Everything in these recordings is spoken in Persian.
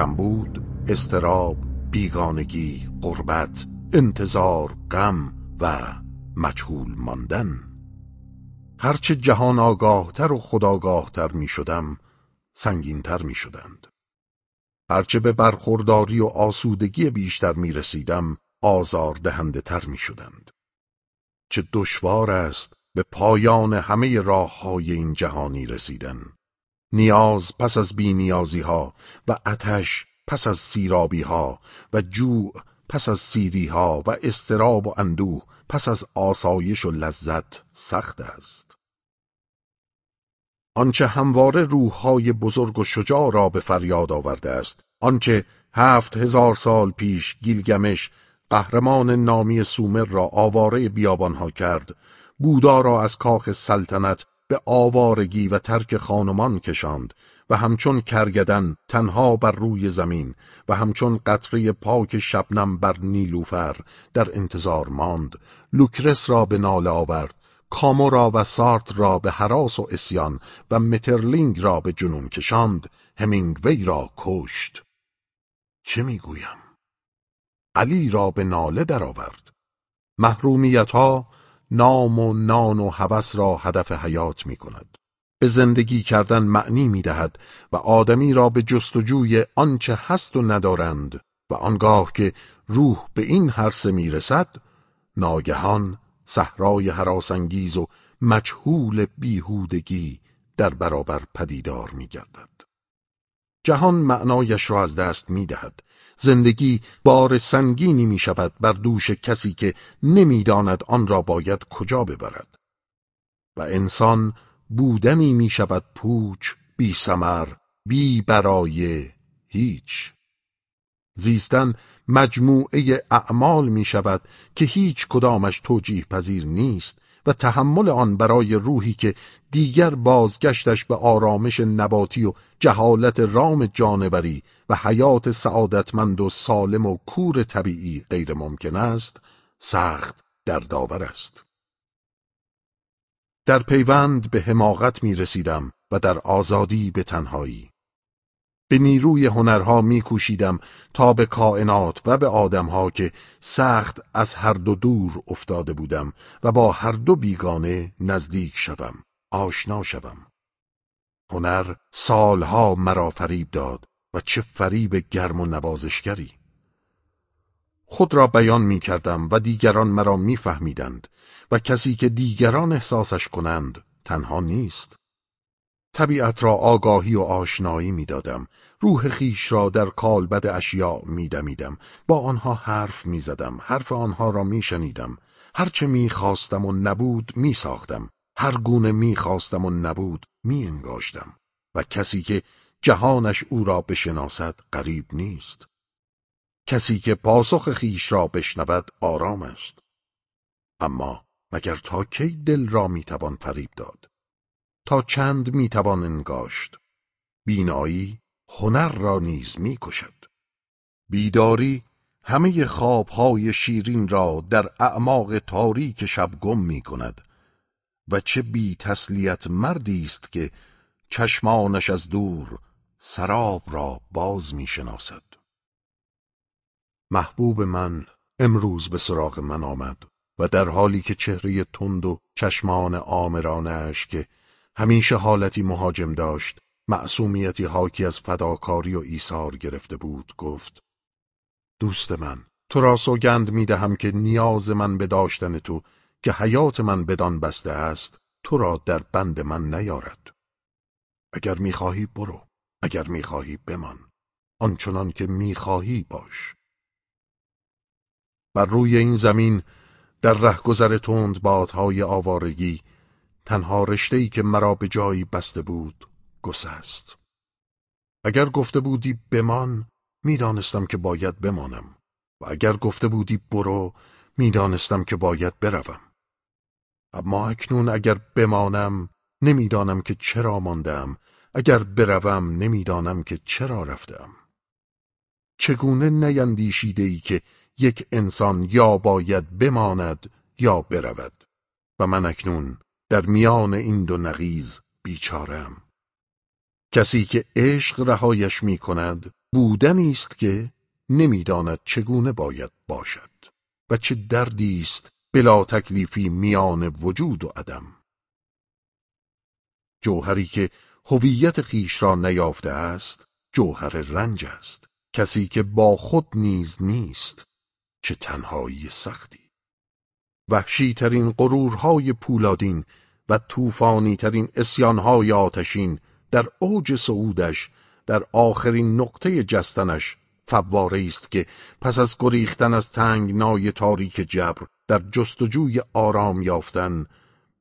کمبود استراب بیگانگی قربت انتظار غم و مجهول ماندن هرچه جهان آگاهتر و خداگاهتر می شدم سنگینتر می شدند. هرچه به برخورداری و آسودگی بیشتر می رسیدم آزار دهنده تر می شدند. چه دشوار است به پایان همه راه های این جهانی رسیدن. نیاز پس از بینیازی ها و اتش پس از سیرابی ها و جوع پس از سیری ها و استراب و اندوه پس از آسایش و لذت سخت است. آنچه همواره روحهای بزرگ و شجاع را به فریاد آورده است آنچه هفت هزار سال پیش گیلگمش قهرمان نامی سومر را آواره بیابانها کرد بودا را از کاخ سلطنت به آوارگی و ترک خانمان کشاند و همچون کرگدن تنها بر روی زمین و همچون قطره پاک شبنم بر نیلوفر در انتظار ماند. لوکرس را به ناله آورد کامورا و سارت را به حراس و اسیان و مترلینگ را به جنون کشاند. همینگوی را کشت. چه می‌گویم؟ علی را به ناله درآورد. محرومیت ها نام و نان و هوس را هدف حیات می کند. به زندگی کردن معنی می دهد و آدمی را به جستجوی آنچه هست و ندارند و آنگاه که روح به این حرسه می رسد ناگهان صحرای حراسانگیز و مجهول بیهودگی در برابر پدیدار می گردد. جهان معنایش را از دست می دهد. زندگی بار سنگینی می شود بر دوش کسی که نمی‌داند آن را باید کجا ببرد. و انسان بودنی می شود پوچ بی سمر بی برای هیچ زیستن مجموعه اعمال می شود که هیچ کدامش توجیه پذیر نیست تحمل آن برای روحی که دیگر بازگشتش به آرامش نباتی و جهالت رام جانوری و حیات سعادتمند و سالم و کور طبیعی غیر ممکن است سخت در داور است. در پیوند به حماقت می رسیدم و در آزادی به تنهایی. به نیروی هنرها میکوشیدم تا به کائنات و به آدمها که سخت از هر دو دور افتاده بودم و با هر دو بیگانه نزدیک شوم آشنا شوم. هنر سالها مرا فریب داد و چه فریب گرم و نوازشگری. خود را بیان می کردم و دیگران مرا میفهمیدند و کسی که دیگران احساسش کنند تنها نیست. طبیعت را آگاهی و آشنایی می‌دادم. روح خیش را در کالبد اشیاء میدمیدم. با آنها حرف می‌زدم. حرف آنها را میشنیدم. هرچه می‌خواستم و نبود میساختم. هر گونه می‌خواستم و نبود میانگاشتم. و کسی که جهانش او را بشناسد قریب نیست. کسی که پاسخ خیش را بشنود آرام است. اما مگر تا کی دل را می‌توان فریب داد؟ تا چند می‌توان انگاشت بینایی هنر را نیز می‌کشد بیداری همه خوابهای شیرین را در اعماق تاریک شب گم می کند و چه بی تسلیت مردی است که چشمانش از دور سراب را باز می شناسد. محبوب من امروز به سراغ من آمد و در حالی که چهره تند و چشمان آمرانش که همیشه حالتی مهاجم داشت. معصومیتی حاکی از فداکاری و ایثار گرفته بود. گفت دوست من تو را سوگند می دهم که نیاز من به داشتن تو که حیات من بدان بسته است تو را در بند من نیارد. اگر می‌خواهی برو اگر می‌خواهی بمان. آنچنان که می‌خواهی باش. بر روی این زمین در رهگذر تند بادهای آوارگی تنها رشته‌ای که مرا به جایی بسته بود گسست. اگر گفته بودی بمان می‌دانستم که باید بمانم. و اگر گفته بودی برو می‌دانستم که باید بروم. اما اکنون اگر بمانم نمی‌دانم که چرا ماندم اگر بروم نمی‌دانم که چرا رفتم چگونه نیندیشیده ای که یک انسان یا باید بماند یا برود؟ و من اکنون در میان این دو نقیز بیچارم کسی که عشق رهایش می کند بودنی است که نمی‌داند چگونه باید باشد و چه دردی است بلا تکلیفی میان وجود و عدم. جوهری که هویت خیش را نیافته است جوهر رنج است. کسی که با خود نیز نیست چه تنهایی سختی. وحشی ترین غرورهای پولادین و طوفانی ترین اسیانهای آتشین در اوج صعودش در آخرین نقطه جستنش فواره است که پس از گریختن از نای تاریک جبر در جستجوی آرام یافتن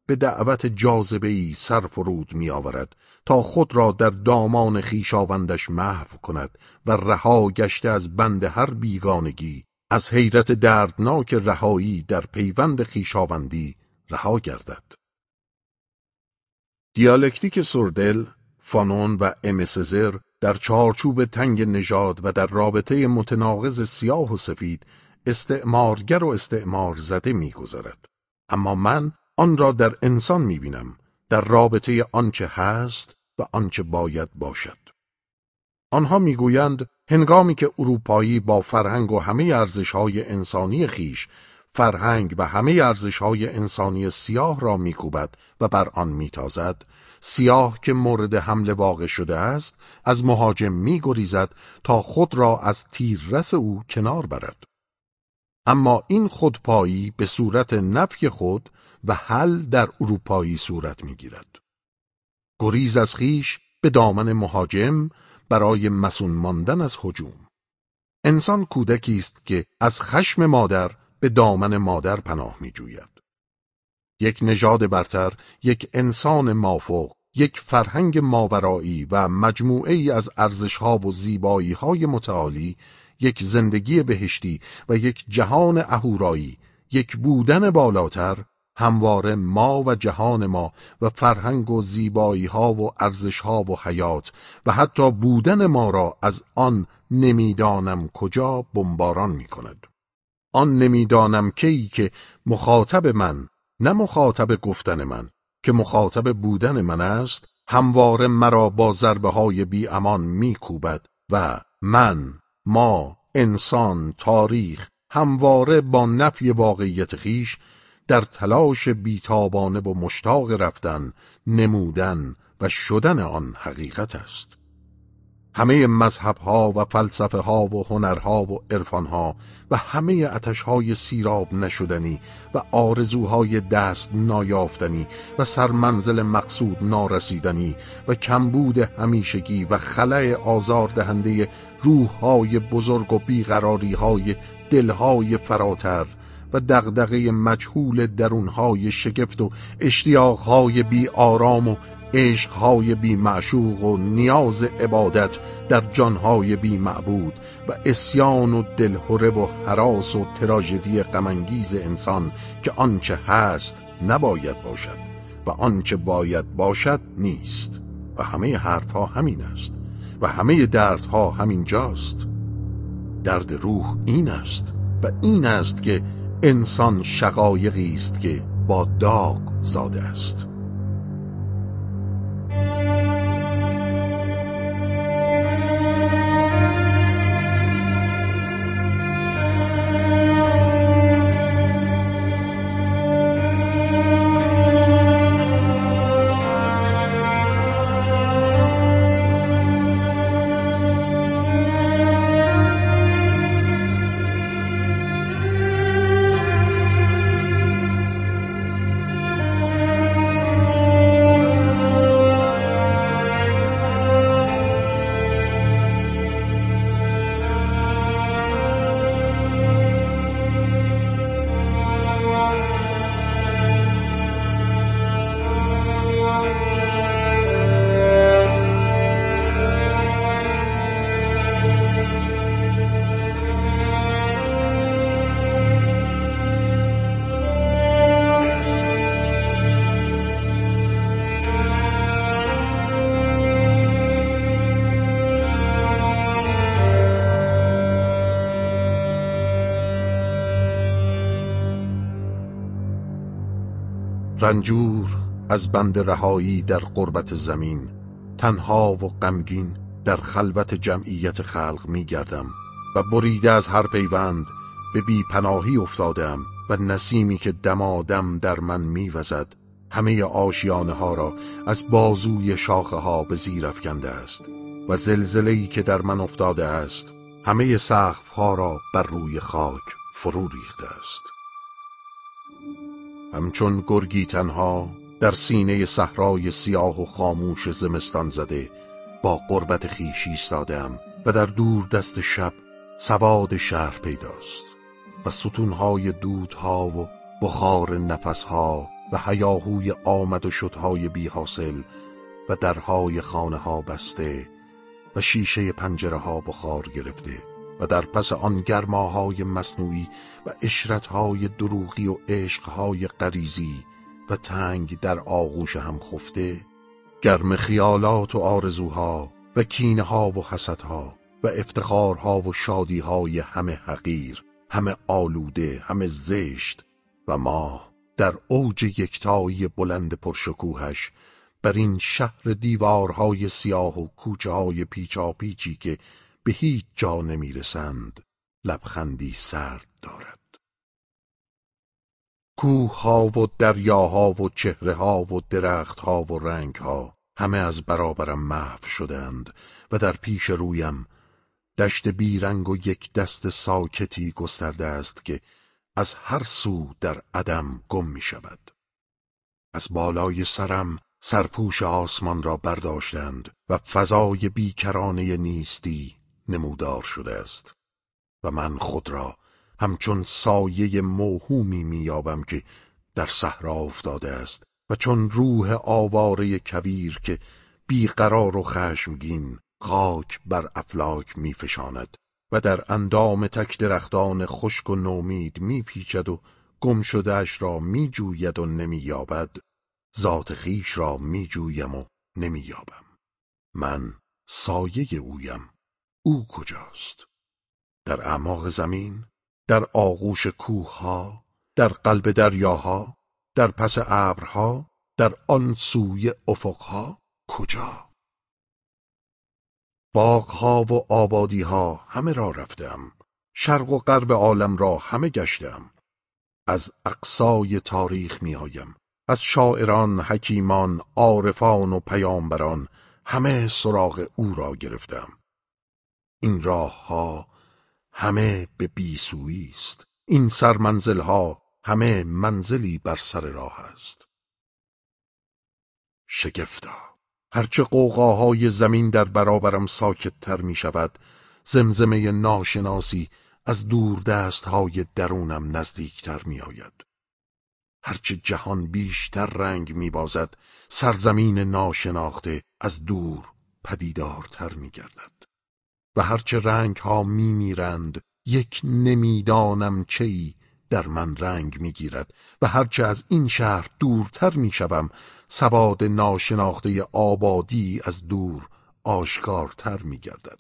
به دعوت جاذبه‌ای سر فرود می آورد تا خود را در دامان خیشاوندش محو کند و رها گشته از بند هر بیگانگی از حیرت دردناک رهایی در پیوند خیشاوندی رها گردد. دیالکتیک سردل، فانون و امسزر در چارچوب تنگ نژاد و در رابطه متناقض سیاه و سفید استعمارگر و استعمار زده میگذرد. اما من آن را در انسان می‌بینم در رابطه آنچه هست و آنچه باید باشد. آنها می‌گویند هنگامی که اروپایی با فرهنگ و همه ارزشهای انسانی خیش فرهنگ و همه ارزشهای انسانی سیاه را میکوبد و بر آن میتازد سیاه که مورد حمله واقع شده است از مهاجم میگریزد تا خود را از تیررس او کنار برد. اما این خودپایی به صورت نفی خود و حل در اروپایی صورت می‌گیرد. گریز از خیش به دامن مهاجم برای مسون ماندن از هجوم. انسان کودکی است که از خشم مادر به دامن مادر پناه میجوید. یک نژاد برتر یک انسان مافوق یک فرهنگ ماورایی و مجموعه ای از ارزشها و زیبایی های متعالی یک زندگی بهشتی و یک جهان اهورایی یک بودن بالاتر همواره ما و جهان ما و فرهنگ و زیبایی ها و ارزش ها و حیات و حتی بودن ما را از آن نمی‌دانم کجا بمباران می کند. آن نمی‌دانم کی که مخاطب من نه مخاطب گفتن من که مخاطب بودن من است همواره مرا با ضربه های بی امان می و من ما انسان تاریخ همواره با نفی واقعیت خیش در تلاش بیتابانه و مشتاق رفتن نمودن و شدن آن حقیقت است. همه مذهبها و فلسفه ها و هنرها و عرفانها و همه عتشهای سیراب نشدنی و آرزوهای دست نایافتنی و سرمنزل مقصود نارسیدنی و کمبود همیشگی و خلع آزار دهنده روحهای بزرگ و بیقراریهای دلهای فراتر و دغدغه مجهول درونهای شگفت و اشتیاقهای بی آرام و عشقهای بی معشوق و نیاز عبادت در جانهای بی معبود و اسیان و دلهره و حراس و تراژدی غمانگیز انسان که آنچه هست نباید باشد و آنچه باید باشد نیست. و همه حرفها همین است و همه دردها همین جاست درد روح این است و این است که انسان شقایقی است که با داغ زاده است. رنجور از بند رهایی در قربت زمین تنها و غمگین در خلوت جمعیت خلق می گردم و بریده از هر پیوند به بی پناهی افتادم و نسیمی که دمادم در من میوزد همه آشیانه ها را از بازوی شاخه ها به زیر افکنده است و زلزله که در من افتاده است همه سقف ها را بر روی خاک فرو ریخته است. همچون گرگی تنها در سینه صحرای سیاه و خاموش زمستان زده با قربت خیش ایستادهام و در دور دست شب سواد شهر پیداست و ستونهای دودها و بخار نفسها و هیاهوی آمد و شدهای بی حاصل و درهای خانه ها بسته و شیشه پنجره ها بخار گرفته. و در پس آن گرماهای مصنوعی و اشرتهای دروغی و عشقهای قریزی و تنگ در آغوش هم خفته گرم خیالات و آرزوها و کینه و حسدها و افتخارها و شادیهای همه حقیر همه آلوده همه زشت و ما در اوج یکتایی بلند پرشکوهش بر این شهر دیوارهای سیاه و کوچه های پیچاپیچی که به هیچ جا نمی‌رسند لبخندی سرد دارد کوه و دریاها و چهره ها و درخت ها و رنگ ها همه از برابرم محو شدند و در پیش رویم دشت بیرنگ و یک دست ساکتی گسترده است که از هر سو در عدم گم می شود. از بالای سرم سرپوش آسمان را برداشتند و فضای بیکرانه نیستی نمودار شده است و من خود را همچون سایه موهومی میابم که در صحرا افتاده است و چون روح آواره کویر که بیقرار و خشمگین خاک بر افلاک میفشاند و در اندام تک درختان خشک و نومید میپیچد و گم شدهش را میجوید و نمییابد ذات خیش را میجویم و نمییابم. من سایه اویم. او کجاست؟ در اعماق زمین در آغوش کوهها در قلب دریاها در پس ابرها در آن سوی افقها کجا؟ باغها و آبادیها همه را رفتم شرق و غرب عالم را همه گشتم از اقصای تاریخ میآیم. از شاعران حکیمان عارفان و پیامبران همه سراغ او را گرفتم این راه ها همه به بیسویی است این سرمنزل ها همه منزلی بر سر راه است شگفتا هرچه قوقاهای زمین در برابرم تر می شود زمزمه ناشناسی از دور دست های درونم نزدیکتر می آید. هرچه جهان بیشتر رنگ می بازد سرزمین ناشناخته از دور پدیدارتر می گردد. و هرچه رنگ ها می میرند یک نمی‌دانم چی در من رنگ می‌گیرد و هرچه از این شهر دورتر می‌شوم سواد ناشناخته آبادی از دور آشکارتر میگردد.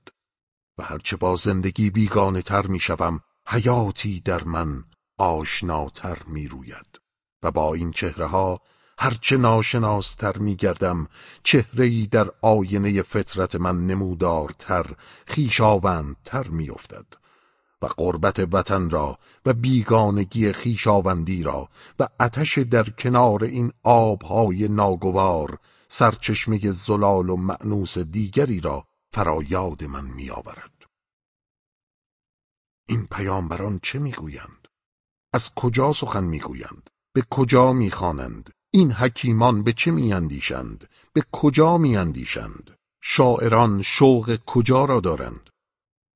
و هرچه با زندگی بیگانه تر می‌شوم حیاتی در من آشناتر می‌روید. و با این چهره ها هرچه ناشناستر میگردم چهره‌ای در آینه فطرت من نمودارتر خیشاوندتر میافتد. و قربت وطن را و بیگانگی خیشاوندی را و آتش در کنار این آبهای ناگوار سرچشمه زلال و معنوس دیگری را فرایاد من میآورد. این پیامبران چه می‌گویند؟ از کجا سخن می‌گویند؟ به کجا می‌خوانند؟ این حکیمان به چه میاندیشند؟ به کجا میاندیشند؟ شاعران شوق کجا را دارند؟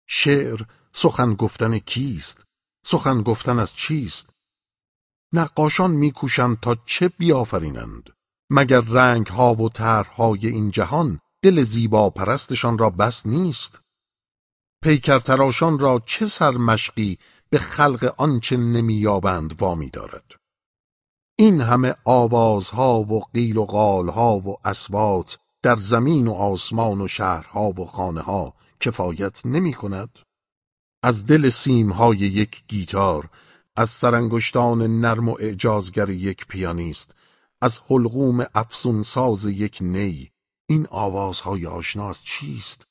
شعر سخن گفتن کیست؟ سخن گفتن از چیست؟ نقاشان میکوشند تا چه بیافرینند؟ مگر رنگ ها و طرحهای این جهان دل زیبا پرستشان را بس نیست؟ پیکرتراشان را چه سرمشقی به خلق آنچه نمییابند وامی دارد؟ این همه آوازها و قیل و قالها و اسوات در زمین و آسمان و شهرها و خانهها کفایت نمی کند؟ از دل سیمهای یک گیتار از سرانگشتان نرم و اعجازگر یک پیانیست از حلقوم افسون ساز یک نی این آوازهای آشناس چیست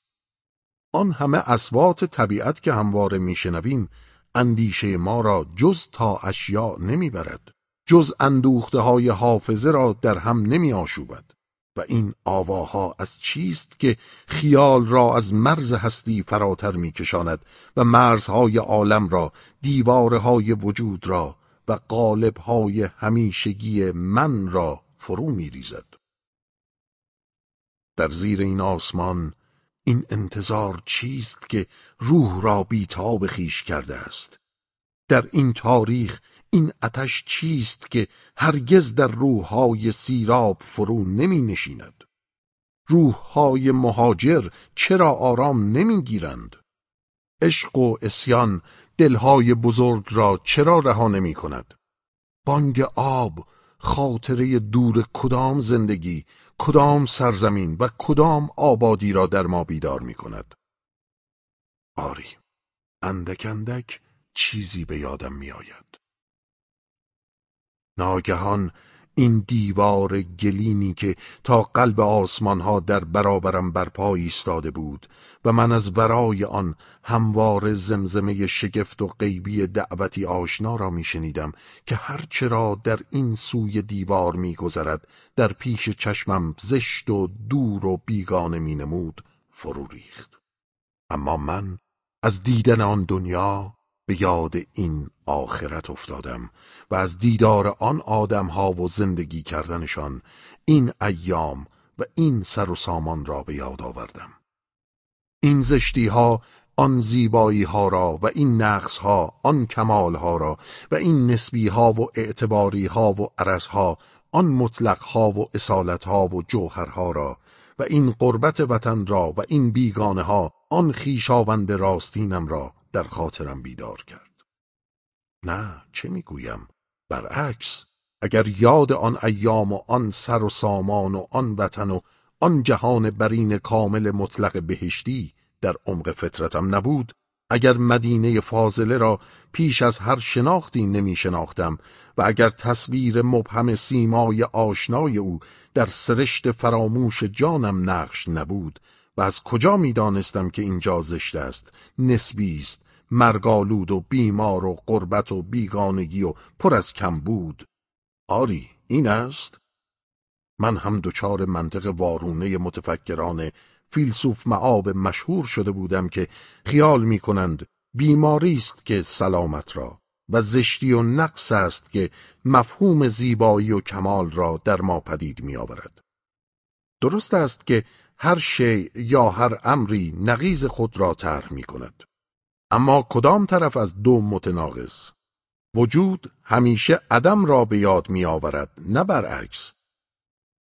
آن همه اسوات طبیعت که همواره میشنویم اندیشه ما را جز تا اشیاء نمی‌برد جز اندوخته های حافظه را در هم نمی آشوبد و این آواها از چیست که خیال را از مرز هستی فراتر میکشاند و مرزهای عالم را دیوارهای وجود را و قالبهای همیشگی من را فرو میریزد. در زیر این آسمان این انتظار چیست که روح را بیتاب خیش کرده است؟ در این تاریخ این آتش چیست که هرگز در روحهای سیراب فرو نمی نشیند روحهای مهاجر چرا آرام نمی گیرند عشق و اسیان دلهای بزرگ را چرا رها نمی کند بانگ آب خاطره دور کدام زندگی کدام سرزمین و کدام آبادی را در ما بیدار می کند آری اندک اندک چیزی به یادم می آید ناگهان این دیوار گلینی که تا قلب آسمانها در برابرم برپا ایستاده بود و من از ورای آن هموار زمزمه شگفت و غیبی دعوتی آشنا را میشنیدم که هرچرا در این سوی دیوار میگذرد در پیش چشمم زشت و دور و بیگانه مینمود فرو ریخت. اما من از دیدن آن دنیا به یاد این آخرت افتادم و از دیدار آن آدمها و زندگی کردنشان این ایام و این سر و سامان را به یاد آوردم. این زشتی ها آن زیبایی ها را و این نقص ها آن کمال ها را و این نسبی ها و اعتباری ها و عرض ها آن مطلق ها و اصالت ها و جوهر ها را و این قربت وطن را و این بیگانه ها آن خیشاوند راستینم را در خاطرم بیدار کرد. نه چه می‌گویم؟ برعکس اگر یاد آن ایام و آن سر و سامان و آن وطن و آن جهان برین کامل مطلق بهشتی در عمق فطرتم نبود اگر مدینه فاضله را پیش از هر شناختی نمی شناختم و اگر تصویر مبهم سیمای آشنای او در سرشت فراموش جانم نقش نبود و از کجا می دانستم که اینجا زشت است؟ نسبی است. مرگالود و بیمار و قربت و بیگانگی و پر از کم بود آری این است. من هم دچار منطق وارونه متفکران فیلسوف معاب مشهور شده بودم که خیال می کنند بیماری است که سلامت را و زشتی و نقص است که مفهوم زیبایی و کمال را در ما پدید می آورد. درست است که هر شی یا هر امری نقیز خود را طرح می کند. اما کدام طرف از دو متناقض؟ وجود همیشه عدم را به یاد می آورد نه برعکس.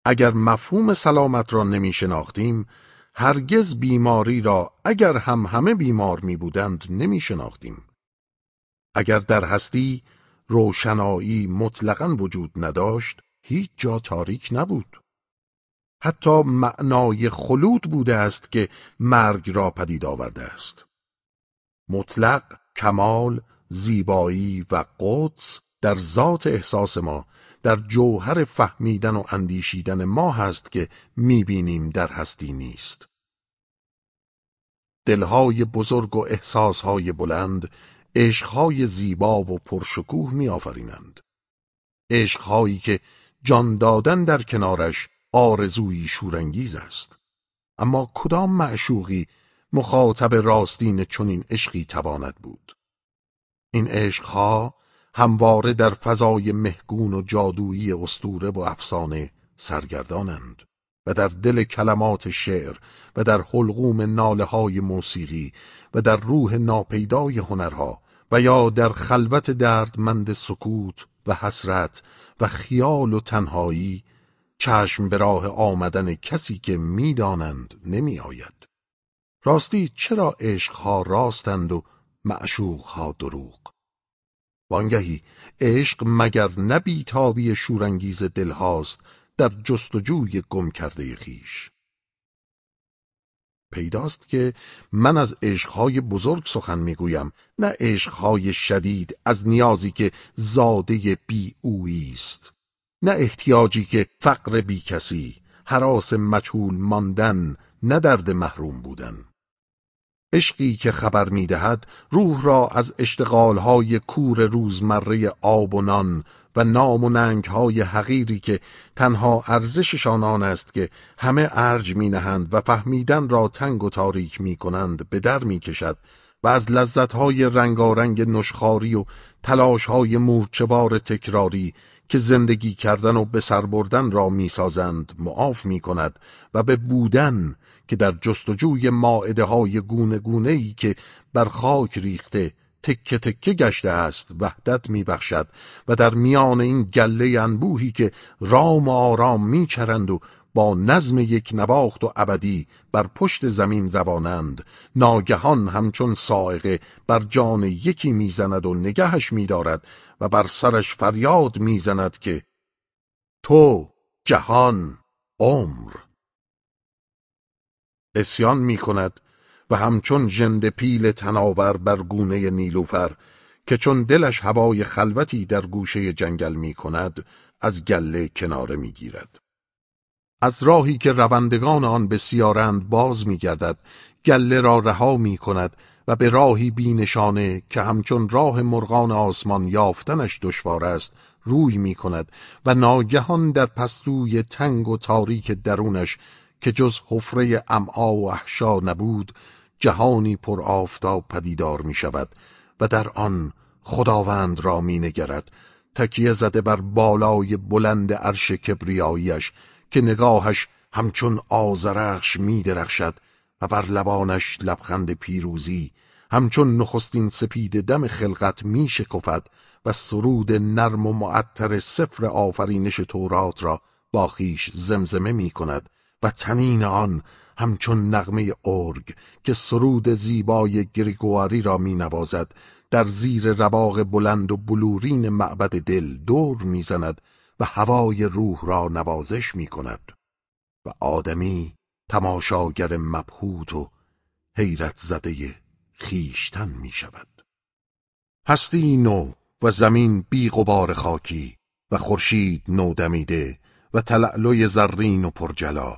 اگر مفهوم سلامت را نمی شناختیم هرگز بیماری را اگر هم همه بیمار می بودند نمی شناختیم. اگر در هستی روشنایی مطلقا وجود نداشت هیچ جا تاریک نبود. حتی معنای خلود بوده است که مرگ را پدید آورده است. مطلق، کمال، زیبایی و قدس در ذات احساس ما در جوهر فهمیدن و اندیشیدن ما هست که می‌بینیم در هستی نیست. دلهای بزرگ و احساسهای بلند عشقهای زیبا و پرشکوه میآفرینند. عشقهایی که جان دادن در کنارش آرزویی شورانگیز است. اما کدام معشوقی مخاطب راستین چنین عشقی تواند بود؟ این عشقها همواره در فضای مهگون و جادویی استوره و افسانه سرگردانند و در دل کلمات شعر و در حلقوم ناله های موسیقی و در روح ناپیدای هنرها و یا در خلوت دردمند سکوت و حسرت و خیال و تنهایی چشم به راه آمدن کسی که می‌دانند نمی آید. راستی چرا عشقها راستند و معشوقها دروغ؟ وانگهی عشق مگر تابی شورانگیز دلهاست در جستجوی گم کرده خیش پیداست که من از عشقهای بزرگ سخن می‌گویم نه عشقهای شدید از نیازی که زاده بی است نه احتیاجی که فقر بی کسی حراس مچول ماندن نه درد محروم بودن. عشقی که خبر می‌دهد روح را از اشتغالهای کور روزمره آب و نان و نام و ننگهای حقیری که تنها ارزششان آن است که همه ارج می نهند و فهمیدن را تنگ و تاریک می کنند به در می کشد و از لذتهای رنگارنگ نشخاری و تلاشهای مورچوار تکراری که زندگی کردن و به سر بردن را می‌سازند معاف می کند و به بودن که در جستجوی ماعده های گونه گونه ای که بر خاک ریخته تکه تکه گشته است وحدت میبخشد و در میان این گله انبوهی که رام و آرام میچرند و با نظم یک نواخت و ابدی بر پشت زمین روانند ناگهان همچون سائقه بر جان یکی می‌زند و نگهش میدارد و بر سرش فریاد می‌زند که تو جهان عمر اسیان می‌کند و همچون ژند پیل تناور بر گونه نیلوفر که چون دلش هوای خلوتی در گوشه جنگل می کند از گله کناره می گیرد. از راهی که روندگان آن بسیارند باز می گردد گله را رها می کند و به راهی بینشانه که همچون راه مرغان آسمان یافتنش دشوار است روی می کند و ناگهان در پستوی تنگ و تاریک درونش که جز حفره امعا و احشا نبود جهانی پر آفتاب پدیدار می شود و در آن خداوند را می نگرد تکیه زده بر بالای بلند عرش کبریاییش که نگاهش همچون آزرخش می درخشد و بر لبانش لبخند پیروزی. همچون نخستین سپید دم خلقت می شکفد و سرود نرم و معطر سفر آفرینش تورات را با خیش زمزمه می کند و تنین آن همچون نغمه ارگ که سرود زیبای گریگواری را می نوازد در زیر رواق بلند و بلورین معبد دل دور می‌زند و هوای روح را نوازش می کند. و آدمی تماشاگر مبهوت و حیرت زده خیشتن می شود هستی نو و زمین بی غبار خاکی و خورشید نو دمیده و تلعلوی زرین و پرجلا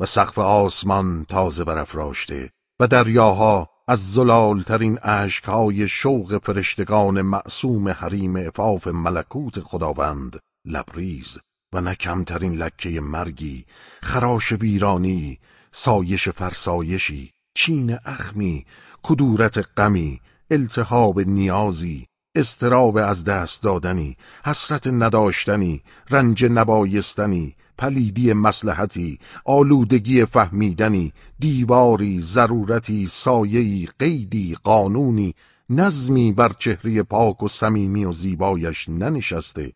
و سقف آسمان تازه برافراشته و دریاها از زلالترین اشکهای شوق فرشتگان معصوم حریم افاف ملکوت خداوند لبریز. و نه کمترین لکه مرگی خراش ویرانی سایش فرسایشی چین اخمی کدورت غمی التهاب نیازی استراب از دست دادنی حسرت نداشتنی رنج نبایستنی پلیدی مسلحتی آلودگی فهمیدنی دیواری ضرورتی سایهی قیدی قانونی نظمی بر چهره پاک و صمیمی و زیبایش ننشسته.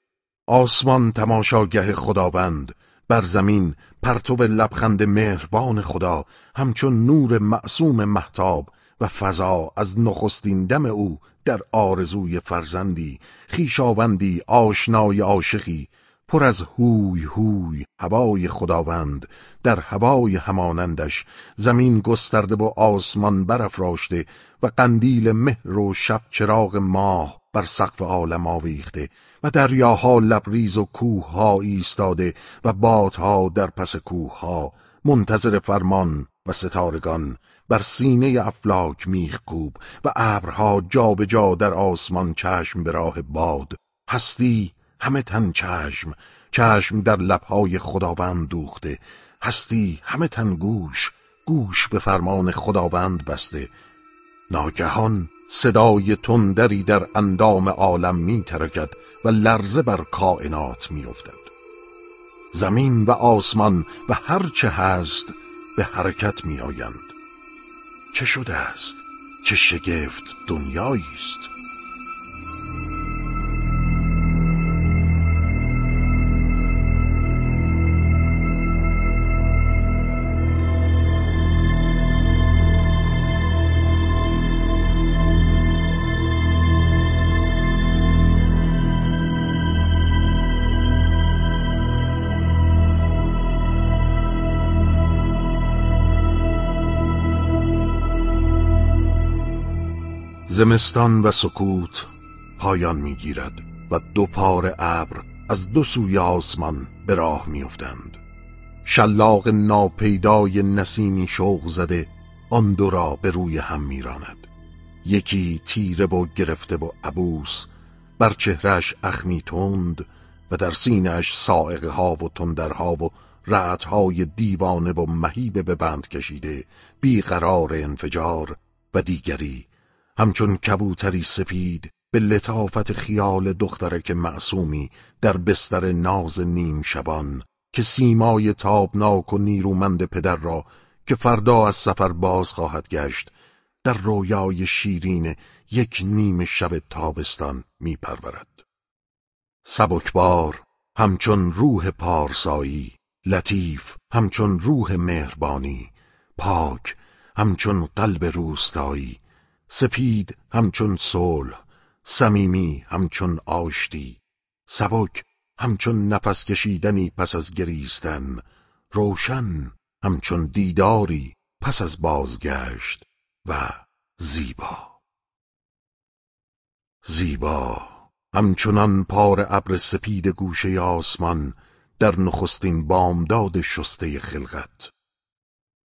آسمان تماشاگه خداوند بر زمین پرتو لبخند مهربان خدا همچون نور معصوم محتاب و فضا از نخستین دم او در آرزوی فرزندی خیشاوندی آشنای عاشقی پر از هوی هوی هوای خداوند در هوای همانندش زمین گسترده و آسمان برافراشته و قندیل مهر و شب چراغ ماه بر سقف عالم آویخته و دریاها لبریز و کوهها ایستاده و بادها در پس کوهها منتظر فرمان و ستارگان بر سینه افلاک میخکوب و ابرها جابجا در آسمان چشم به راه باد. هستی همه تن چشم چشم در لبهای خداوند دوخته. هستی همه تن گوش گوش به فرمان خداوند بسته. ناگهان صدای تندری در اندام عالم می ترکد و لرزه بر کائنات می افتد. زمین و آسمان و هر چه هست به حرکت می آیند. چه شده است؟ چه شگفت دنیایی است؟ زمستان و سکوت پایان می‌گیرد و دو پار ابر از دو سوی آسمان به راه میافتند. شلاق ناپیدای نسیمی شوق زده آن دو را به روی هم میراند. یکی تیره و گرفته و عبوس بر چهرش اخمی تند و در سینهش سائقه ها و تندرها و های دیوانه و مهیبه به بند کشیده بیقرار انفجار و دیگری همچون کبوتری سپید به لطافت خیال دخترک معصومی در بستر ناز نیم شبان که سیمای تابناک و نیرومند پدر را که فردا از سفر باز خواهد گشت در رویای شیرین یک نیم شب تابستان می پرورد. سبکبار همچون روح پارسایی لطیف همچون روح مهربانی پاک همچون قلب روستایی سپید همچون صلح صمیمی همچون آشتی سبک همچون نفس کشیدنی پس از گریستن روشن همچون دیداری پس از بازگشت و زیبا. زیبا همچنان پار ابر سپید گوشه آسمان در نخستین بامداد شسته خلقت.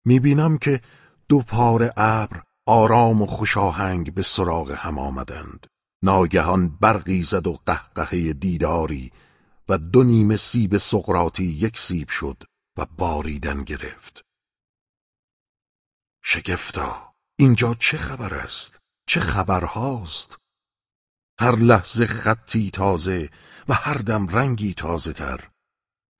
می‌بینم که دو پار ابر آرام و خوشاهنگ به سراغ هم آمدند. ناگهان برقی زد و قهقهه دیداری و دو نیمه سیب سقراطی یک سیب شد و باریدن گرفت. شگفتا اینجا چه خبر است؟ چه خبرهاست هر لحظه خطی تازه و هر دم رنگی تازه تر.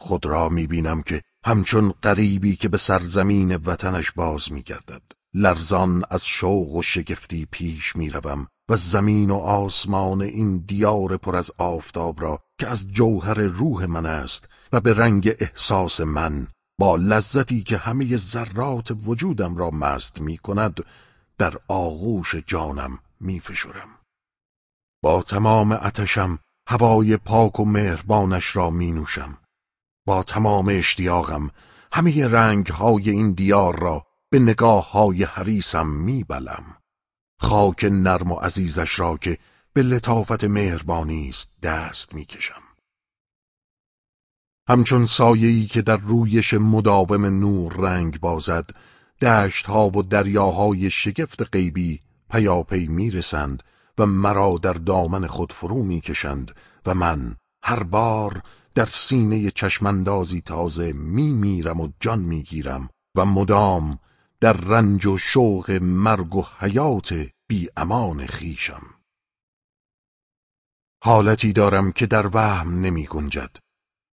خود را می‌بینم که همچون قریبی که به سرزمین وطنش باز میگردد. لرزان از شوق و شگفتی پیش می‌روم و زمین و آسمان این دیار پر از آفتاب را که از جوهر روح من است و به رنگ احساس من با لذتی که همه ذرات وجودم را مست می کند در آغوش جانم می فشرم. با تمام اتشم هوای پاک و مهربانش را می نوشم. با تمام اشتیاقم همه رنگ های این دیار را به نگاه های حریسم می بلم. خاک نرم و عزیزش را که به لطافت مهربانی است دست می کشم. همچون سایه‌ای که در رویش مداوم نور رنگ بازد دشتها و دریاهای شگفت غیبی پیاپی می‌رسند و مرا در دامن خود فرو می‌کشند و من هر بار در سینه چشمندازی تازه میمیرم و جان می‌گیرم و مدام در رنج و شوق مرگ و حیات بی امان خیشم حالتی دارم که در وهم نمی گنجد.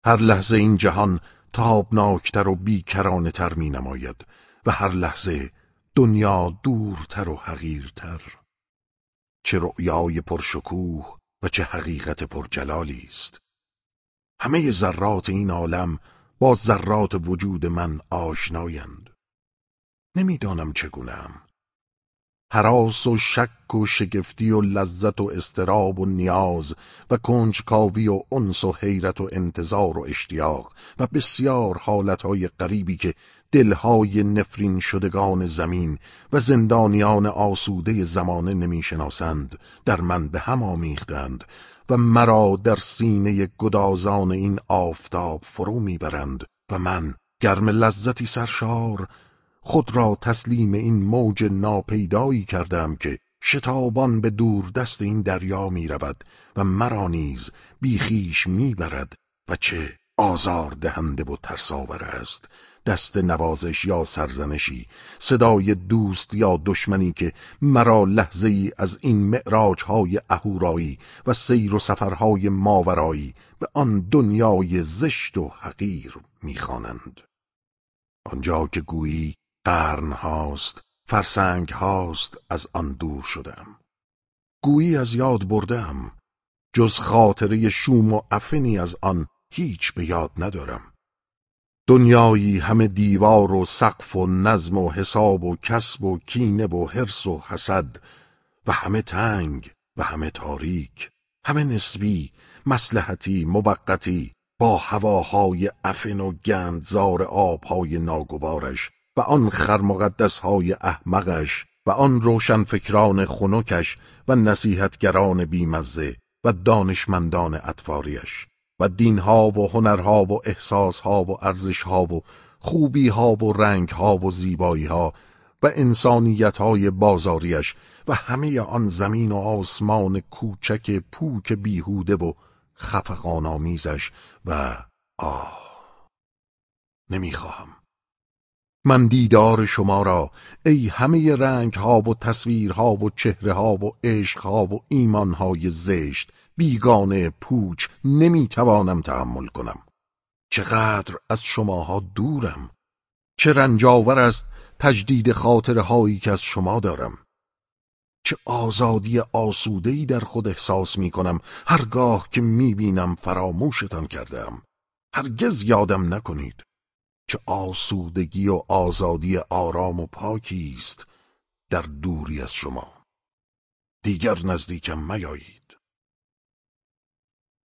هر لحظه این جهان تابناکتر و بیکرانه تر می نماید و هر لحظه دنیا دورتر و حقیرتر. چه رؤیای پرشکوه و چه حقیقت پرجلالی است. همه ذرات این عالم با ذرات وجود من آشنایند. نمی‌دانم چگونم. حراس و شک و شگفتی و لذت و استراب و نیاز و کنجکاوی و انس و حیرت و انتظار و اشتیاق و بسیار حالتهای غریبی که دلهای نفرین شدگان زمین و زندانیان آسوده زمانه نمی‌شناسند در من به هم آمیختند و مرا در سینه گدازان این آفتاب فرو می‌برند و من گرم لذتی سرشار خود را تسلیم این موج ناپیدایی کردم که شتابان به دور دست این دریا می رود و مرا نیز بیخیش می برد و چه آزار دهنده و ترساور است. دست نوازش یا سرزنشی صدای دوست یا دشمنی که مرا لحظه ای از این معراج های اهورایی و سیر و سفرهای ماورایی به آن دنیای زشت و حقیر می‌خوانند. آنجا که گویی قرن هاست فرسنگ هاست از آن دور شدم. گویی از یاد بردم جز خاطره شوم و افنی از آن هیچ به یاد ندارم. دنیایی همه دیوار و سقف و نظم و حساب و کسب و کینه و حرس و حسد و همه تنگ و همه تاریک همه نسبی مسلحتی موقتی با هواهای افن و گندزار آبهای ناگوارش و آن خرمقدس های احمقش و آن روشنفکران خنکش و نصیحتگران بیمزه و دانشمندان اطفاریش و دینها و هنرها و احساسها و ارزشها و خوبیها و رنگها و زیباییها و انسانیت های بازاریش و همه آن زمین و آسمان کوچک پوک بیهوده و خفقان آمیزش و آه نمی‌خواهم. من دیدار شما را ای همه رنگ ها و تصویرها و چهره ها و عشق ها و ایمان های زشت بیگانه پوچ نمی‌توانم تحمل کنم. چقدر از شماها دورم. چه رنجاور است تجدید خاطره هایی که از شما دارم. چه آزادی آسودهی در خود احساس می کنم هرگاه که می بینم فراموشتان کردم هرگز یادم نکنید. چه آسودگی و آزادی آرام و پاکی است در دوری از شما. دیگر نزدیکم میایید.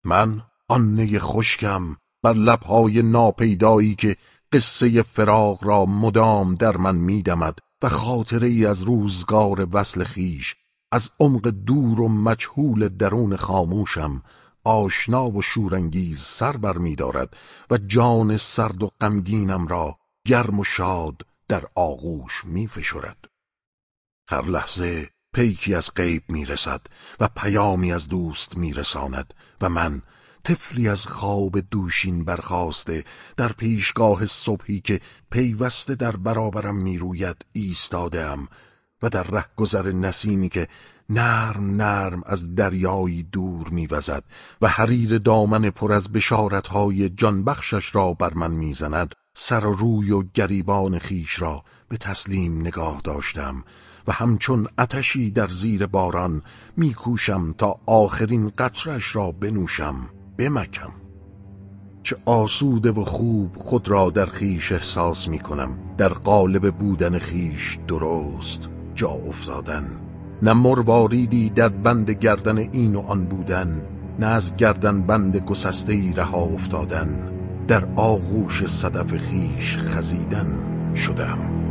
من آن خشکم بر لبهای ناپیدایی که قصه فراغ را مدام در من میدمد و خاطره ای از روزگار وصل خیش از عمق دور و مجهول درون خاموشم آشنا و شورانگیز سر بر می دارد و جان سرد و غمگینم را گرم و شاد در آغوش می فشرد. هر لحظه پیکی از غیب می رسد و پیامی از دوست می رساند و من طفلی از خواب دوشین برخواسته در پیشگاه صبحی که پیوسته در برابرم می‌روید ایستادم و در رهگذر نسیمی که نرم نرم از دریایی دور میوزد و حریر دامن پر از بشارتهای جانبخشش را بر من می‌زند سر و روی و گریبان خیش را به تسلیم نگاه داشتم و همچون اتشی در زیر باران میکوشم تا آخرین قطرش را بنوشم بمکم. چه آسوده و خوب خود را در خیش احساس می کنم در قالب بودن خیش درست جا افتادن. نه مرواریدی در بند گردن این و آن بودن نه از گردن بند گسسته ای رها افتادن در آغوش صدف خیش خزیدن شدم.